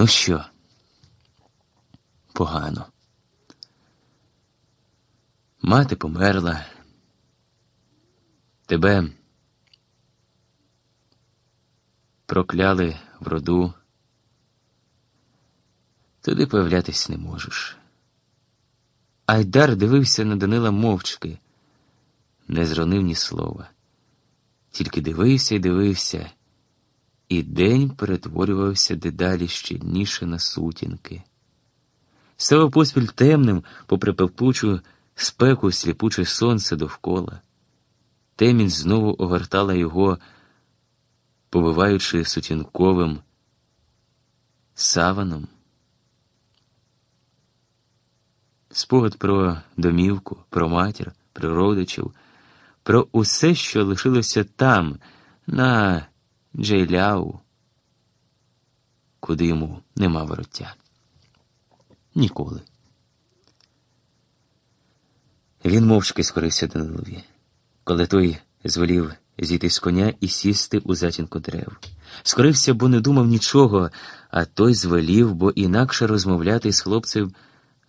Ну що? Погано. Мати померла. Тебе прокляли в роду. Туди появлятись не можеш. Айдар дивився на Данила мовчки, не зронив ні слова. Тільки дивився і дивився, і день перетворювався дедалі щільніше на сутінки. Став поспіль темним, попри певпучу спеку сліпуче сонце довкола. Темінь знову огортала його, побиваючи сутінковим саваном. Спогад про домівку, про матір, про родичів, про усе, що лишилося там, на Джейляу, куди йому нема вороття. Ніколи. Він мовчки скорився Данилові, коли той звелів зійти з коня і сісти у затінку дерев. Скорився, бо не думав нічого, а той звелів, бо інакше розмовляти з хлопцем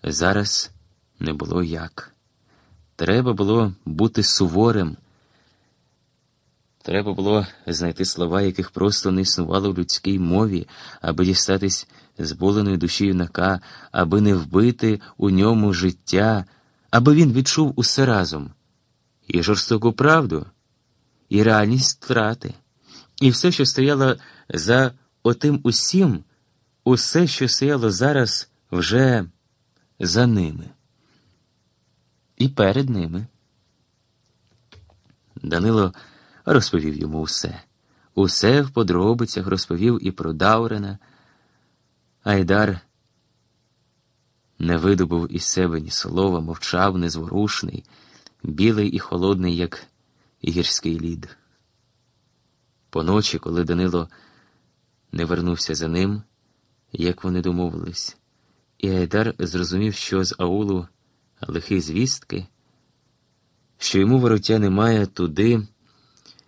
зараз не було як. Треба було бути суворим. Треба було знайти слова, яких просто не існувало в людській мові, аби дістатись зболеної душі юнака, аби не вбити у ньому життя, аби він відчув усе разом і жорстоку правду, і реальність втрати, і все, що стояло за отим усім, усе, що стояло зараз вже за ними. І перед ними. Данило розповів йому усе, усе в подробицях розповів і про Даурена. Айдар не видобув із себе ні слова, мовчав, незворушний, білий і холодний, як гірський лід. Поночі, коли Данило не вернувся за ним, як вони домовились, і Айдар зрозумів, що з аулу лихі звістки, що йому вороття немає туди,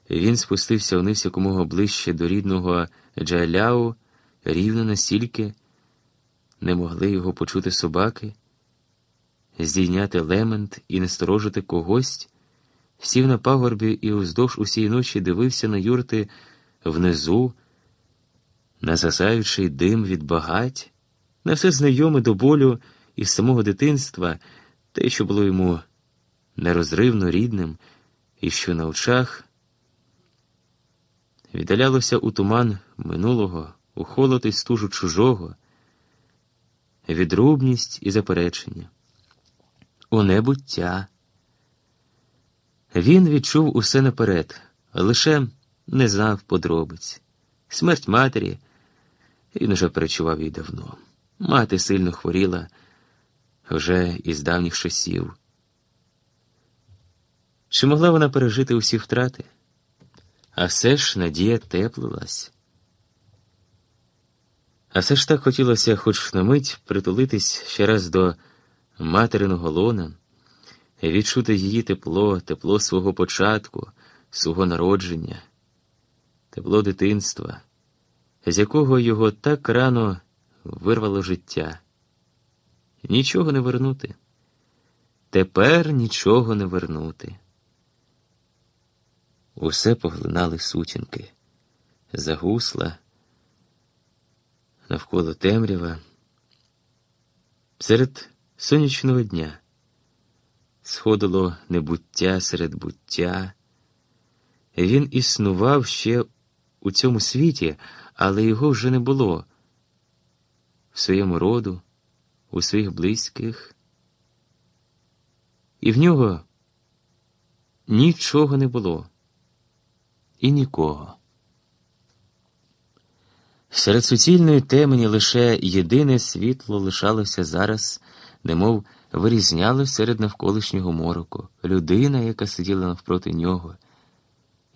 він спустився вниз якомога ближче до рідного Джаляу, рівно настільки не могли його почути собаки, здійняти лемент і не сторожити когось, сів на пагорбі і уздовж усієї ночі дивився на юрти внизу, на засаючий дим від багать, на все знайоме до болю із самого дитинства, те, що було йому нерозривно рідним, і що на очах віддалялося у туман минулого, у холод і стужу чужого відрубність і заперечення, у небуття. Він відчув усе наперед, лише не знав подробиць. Смерть матері він уже перечував її давно. Мати сильно хворіла вже із давніх часів. Чи могла вона пережити усі втрати? А все ж надія теплилась. А все ж так хотілося хоч на мить притулитись ще раз до материного лона, відчути її тепло, тепло свого початку, свого народження, тепло дитинства, з якого його так рано вирвало життя. Нічого не вернути. Тепер нічого не вернути. Усе поглинали сутінки, загусла навколо темрява. Серед сонячного дня сходило небуття серед буття. Він існував ще у цьому світі, але його вже не було в своєму роду, у своїх близьких. І в нього нічого не було і нікого. Серед суцільної темені лише єдине світло лишалося зараз, немов вирізняло серед навколишнього мороку, людина, яка сиділа навпроти нього,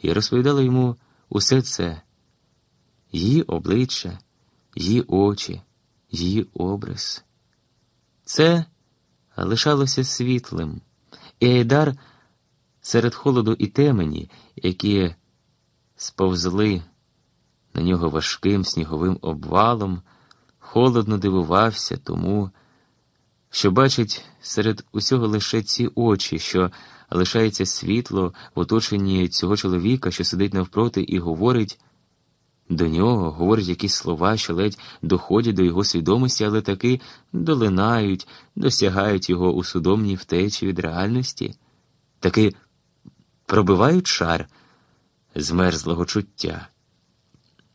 і розповідала йому усе це, її обличчя, її очі, її образ. Це лишалося світлим, і Айдар серед холоду і темені, які сповзли на нього важким сніговим обвалом. холодно дивувався тому, що бачить серед усього лише ці очі, що лишається світло в оточенні цього чоловіка, що сидить навпроти і говорить до нього, говорить якісь слова, що ледь доходять до його свідомості, але таки долинають, досягають його у судомній втечі від реальності, таки пробивають шар змерзлого чуття.